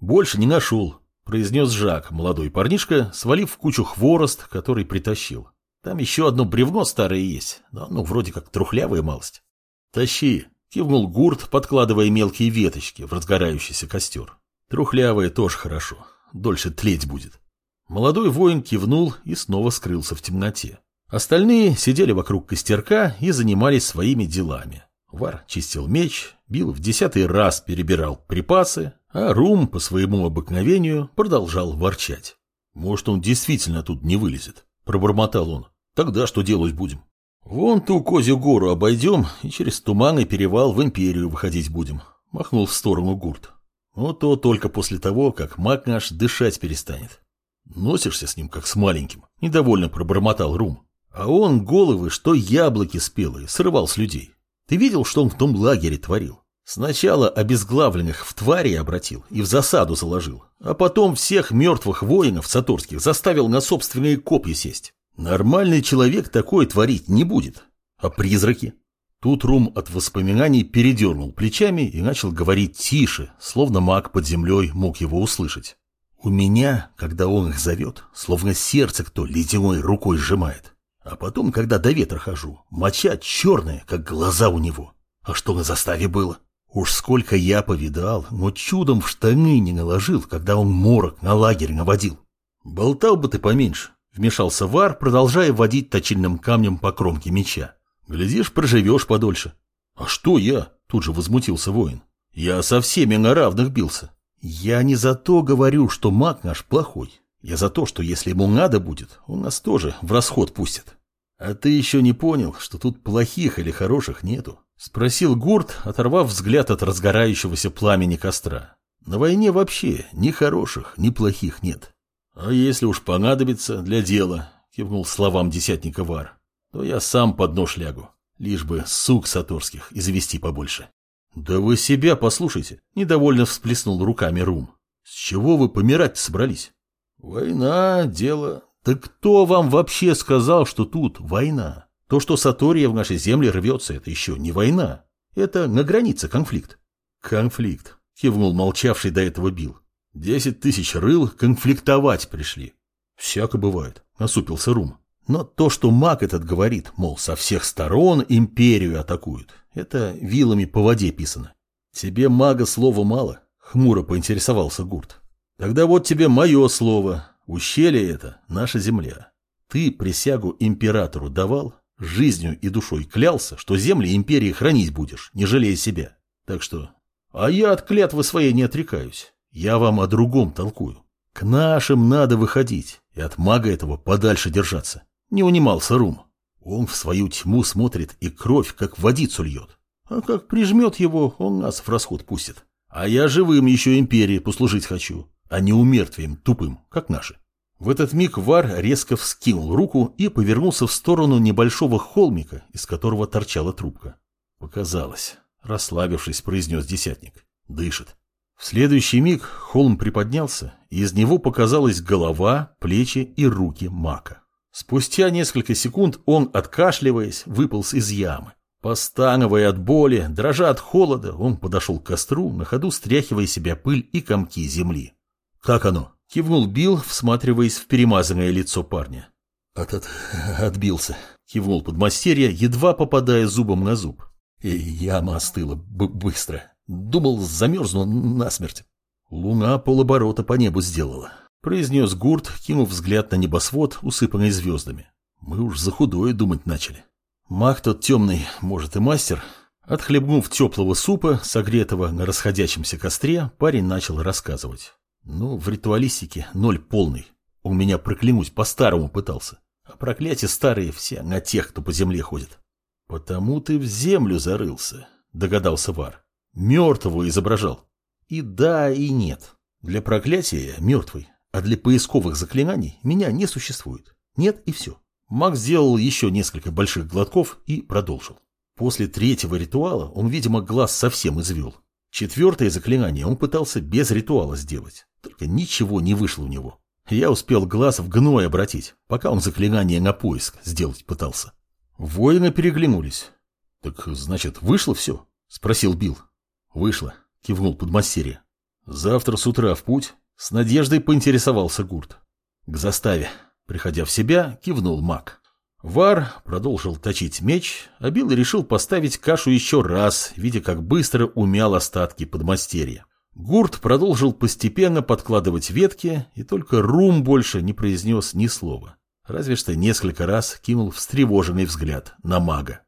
Больше не нашел, произнес Жак, молодой парнишка, свалив в кучу хворост, который притащил. Там еще одно бревно старое есть, но ну, вроде как трухлявая малость. Тащи, кивнул гурт, подкладывая мелкие веточки в разгорающийся костер. Трухлявое тоже хорошо, дольше тлеть будет. Молодой воин кивнул и снова скрылся в темноте. Остальные сидели вокруг костерка и занимались своими делами. Вар чистил меч, бил в десятый раз перебирал припасы, а Рум по своему обыкновению продолжал ворчать. «Может, он действительно тут не вылезет?» – пробормотал он. «Тогда что делать будем?» «Вон ту козью гору обойдем и через туман перевал в империю выходить будем», – махнул в сторону гурт. «Но то только после того, как маг наш дышать перестанет». «Носишься с ним, как с маленьким», – недовольно пробормотал Рум. «А он головы, что яблоки спелые, срывал с людей. Ты видел, что он в том лагере творил? Сначала обезглавленных в твари обратил и в засаду заложил, а потом всех мертвых воинов саторских заставил на собственные копья сесть. Нормальный человек такое творить не будет. А призраки? Тут Рум от воспоминаний передернул плечами и начал говорить тише, словно маг под землей мог его услышать. У меня, когда он их зовет, словно сердце кто ледяной рукой сжимает. А потом, когда до ветра хожу, моча черная, как глаза у него. А что на заставе было? Уж сколько я повидал, но чудом в штаны не наложил, когда он морок на лагерь наводил. Болтал бы ты поменьше, вмешался Вар, продолжая водить точильным камнем по кромке меча. Глядишь, проживешь подольше. А что я? Тут же возмутился воин. Я со всеми на равных бился. Я не за то говорю, что маг наш плохой. Я за то, что если ему надо будет, он нас тоже в расход пустит. А ты еще не понял, что тут плохих или хороших нету? Спросил Гурт, оторвав взгляд от разгорающегося пламени костра. На войне вообще ни хороших, ни плохих нет. А если уж понадобится для дела, кивнул словам десятника Вар, то я сам под нож лягу, лишь бы сук саторских и завести побольше. Да вы себя послушайте, недовольно всплеснул руками Рум. С чего вы помирать собрались? Война, дело... Так кто вам вообще сказал, что тут война? То, что Сатория в нашей земле рвется, это еще не война. Это на границе конфликт. Конфликт, кивнул молчавший до этого Бил. Десять тысяч рыл конфликтовать пришли. Всяко бывает, насупился Рум. Но то, что маг этот говорит, мол, со всех сторон империю атакуют, это вилами по воде писано. Тебе мага слова мало, хмуро поинтересовался Гурт. Тогда вот тебе мое слово. Ущелье это наша земля. Ты присягу императору давал, жизнью и душой клялся, что земли империи хранить будешь, не жалея себя. Так что... А я от клятвы своей не отрекаюсь. Я вам о другом толкую. К нашим надо выходить и от мага этого подальше держаться. Не унимался Рум. Он в свою тьму смотрит и кровь, как водицу льет. А как прижмет его, он нас в расход пустит. А я живым еще империи послужить хочу а не умертвием тупым, как наши. В этот миг Вар резко вскинул руку и повернулся в сторону небольшого холмика, из которого торчала трубка. Показалось. Расслабившись, произнес десятник. Дышит. В следующий миг холм приподнялся, и из него показалась голова, плечи и руки мака. Спустя несколько секунд он, откашливаясь, выполз из ямы. Постановая от боли, дрожа от холода, он подошел к костру, на ходу стряхивая себя пыль и комки земли. «Как оно?» — кивнул Билл, всматриваясь в перемазанное лицо парня. «От, от отбился», — кивнул подмастерье, едва попадая зубом на зуб. И яма остыла быстро. Думал, замерзну насмерть. Луна полоборота по небу сделала. Произнес Гурт, кинув взгляд на небосвод, усыпанный звездами. Мы уж за худое думать начали. Маг тот темный, может, и мастер. Отхлебнув теплого супа, согретого на расходящемся костре, парень начал рассказывать. Ну, в ритуалистике ноль полный. Он меня проклянуть по-старому пытался. А проклятия старые все на тех, кто по земле ходит. Потому ты в землю зарылся, догадался Вар. Мертвого изображал. И да, и нет. Для проклятия мертвый, а для поисковых заклинаний меня не существует. Нет и все. Маг сделал еще несколько больших глотков и продолжил. После третьего ритуала он, видимо, глаз совсем извел. Четвертое заклинание он пытался без ритуала сделать. Только ничего не вышло у него. Я успел глаз в гной обратить, пока он заклинание на поиск сделать пытался. Воины переглянулись. — Так, значит, вышло все? — спросил Билл. — Вышло, — кивнул подмастерье. — Завтра с утра в путь. С надеждой поинтересовался Гурт. К заставе. Приходя в себя, кивнул маг. Вар продолжил точить меч, а Билл решил поставить кашу еще раз, видя, как быстро умял остатки подмастерья. Гурт продолжил постепенно подкладывать ветки, и только Рум больше не произнес ни слова. Разве что несколько раз кинул встревоженный взгляд на мага.